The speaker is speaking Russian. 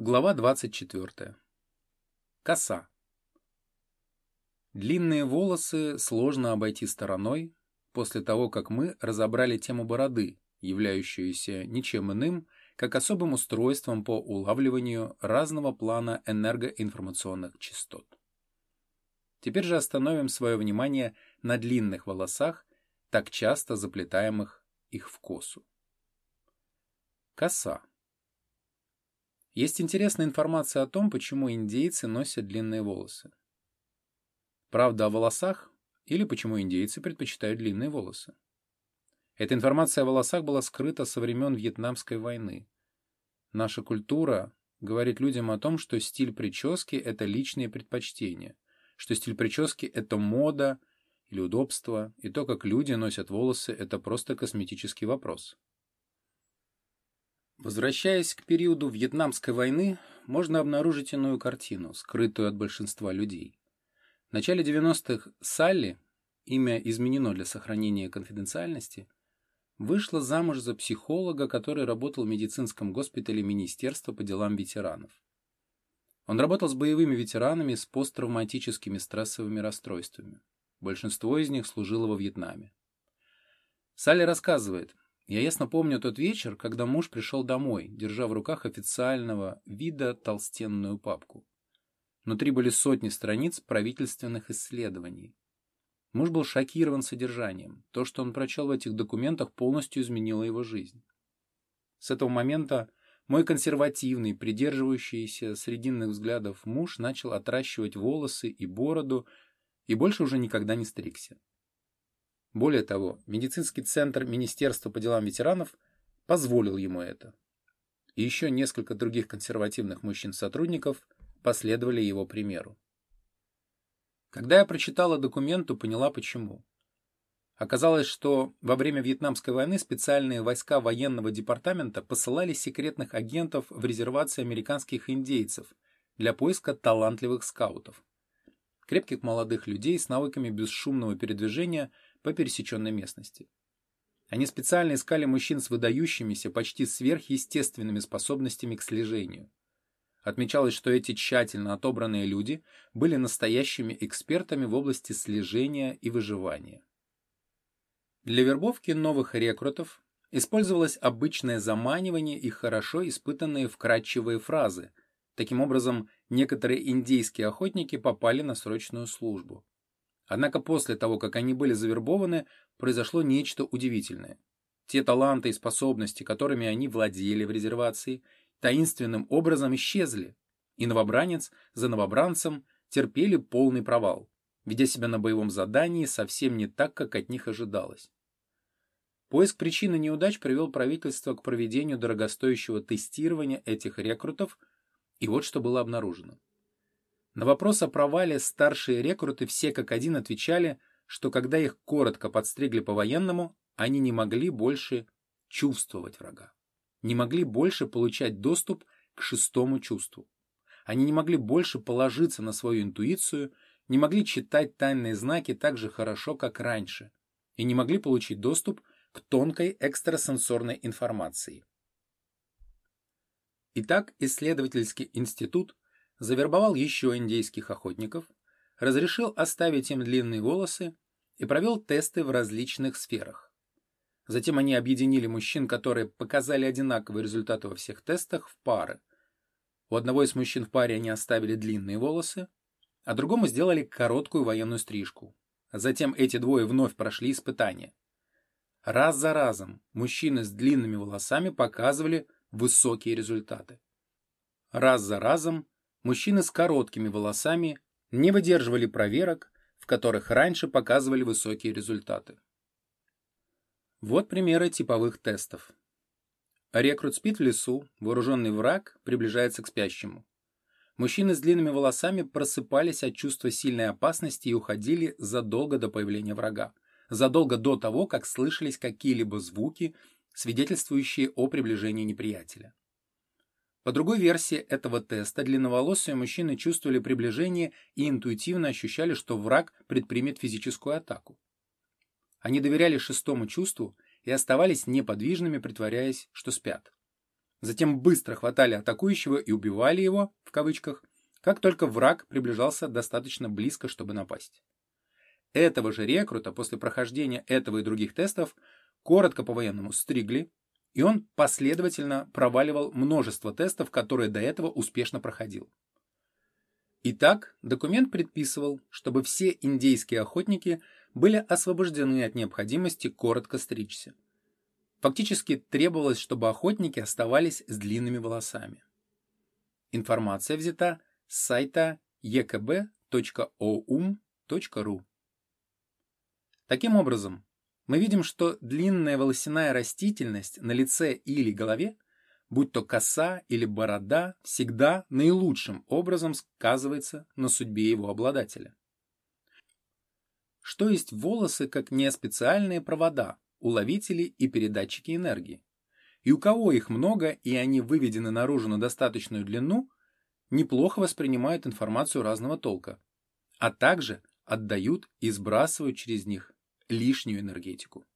Глава 24. Коса. Длинные волосы сложно обойти стороной после того, как мы разобрали тему бороды, являющуюся ничем иным, как особым устройством по улавливанию разного плана энергоинформационных частот. Теперь же остановим свое внимание на длинных волосах, так часто заплетаемых их в косу. Коса. Есть интересная информация о том, почему индейцы носят длинные волосы. Правда о волосах или почему индейцы предпочитают длинные волосы. Эта информация о волосах была скрыта со времен Вьетнамской войны. Наша культура говорит людям о том, что стиль прически – это личные предпочтения, что стиль прически – это мода или удобство, и то, как люди носят волосы – это просто косметический вопрос. Возвращаясь к периоду Вьетнамской войны, можно обнаружить иную картину, скрытую от большинства людей. В начале 90-х Салли, имя изменено для сохранения конфиденциальности, вышла замуж за психолога, который работал в медицинском госпитале Министерства по делам ветеранов. Он работал с боевыми ветеранами с посттравматическими стрессовыми расстройствами. Большинство из них служило во Вьетнаме. Салли рассказывает, я ясно помню тот вечер, когда муж пришел домой, держа в руках официального вида толстенную папку. Внутри были сотни страниц правительственных исследований. Муж был шокирован содержанием. То, что он прочел в этих документах, полностью изменило его жизнь. С этого момента мой консервативный, придерживающийся срединных взглядов муж начал отращивать волосы и бороду и больше уже никогда не стригся. Более того, медицинский центр Министерства по делам ветеранов позволил ему это. И еще несколько других консервативных мужчин-сотрудников последовали его примеру. Когда я прочитала документ, то поняла почему. Оказалось, что во время Вьетнамской войны специальные войска военного департамента посылали секретных агентов в резервации американских индейцев для поиска талантливых скаутов. Крепких молодых людей с навыками бесшумного передвижения – по пересеченной местности. Они специально искали мужчин с выдающимися, почти сверхъестественными способностями к слежению. Отмечалось, что эти тщательно отобранные люди были настоящими экспертами в области слежения и выживания. Для вербовки новых рекрутов использовалось обычное заманивание и хорошо испытанные вкрадчивые фразы. Таким образом, некоторые индейские охотники попали на срочную службу. Однако после того, как они были завербованы, произошло нечто удивительное. Те таланты и способности, которыми они владели в резервации, таинственным образом исчезли, и новобранец за новобранцем терпели полный провал, ведя себя на боевом задании совсем не так, как от них ожидалось. Поиск причины неудач привел правительство к проведению дорогостоящего тестирования этих рекрутов, и вот что было обнаружено. На вопрос о провале старшие рекруты все как один отвечали, что когда их коротко подстригли по-военному, они не могли больше чувствовать врага, не могли больше получать доступ к шестому чувству. Они не могли больше положиться на свою интуицию, не могли читать тайные знаки так же хорошо, как раньше, и не могли получить доступ к тонкой экстрасенсорной информации. Итак, исследовательский институт завербовал еще индейских охотников, разрешил оставить им длинные волосы и провел тесты в различных сферах. Затем они объединили мужчин, которые показали одинаковые результаты во всех тестах, в пары. У одного из мужчин в паре они оставили длинные волосы, а другому сделали короткую военную стрижку. Затем эти двое вновь прошли испытания. Раз за разом мужчины с длинными волосами показывали высокие результаты. Раз за разом мужчины с короткими волосами не выдерживали проверок, в которых раньше показывали высокие результаты. Вот примеры типовых тестов. Рекрут спит в лесу, вооруженный враг приближается к спящему. Мужчины с длинными волосами просыпались от чувства сильной опасности и уходили задолго до появления врага, задолго до того, как слышались какие-либо звуки, свидетельствующие о приближении неприятеля. По другой версии этого теста, длинноволосые мужчины чувствовали приближение и интуитивно ощущали, что враг предпримет физическую атаку. Они доверяли шестому чувству и оставались неподвижными, притворяясь, что спят. затем быстро хватали атакующего и убивали его, в кавычках, как только враг приближался достаточно близко, чтобы напасть. Этого же рекрута после прохождения этого и других тестов коротко по-военному стригли, и он последовательно проваливал множество тестов, которые до этого успешно проходил. Итак, документ предписывал, чтобы все индейские охотники были освобождены от необходимости коротко стричься. Фактически требовалось, чтобы охотники оставались с длинными волосами. Информация взята с сайта ekb.oum.ru. Таким образом, мы видим, что длинная волосяная растительность на лице или голове, будь то коса или борода, всегда наилучшим образом сказывается на судьбе его обладателя. Что есть волосы, как не специальные провода, уловители и передатчики энергии? И у кого их много, и они выведены наружу на достаточную длину, неплохо воспринимают информацию разного толка, а также отдают и сбрасывают через них лишнюю энергетику.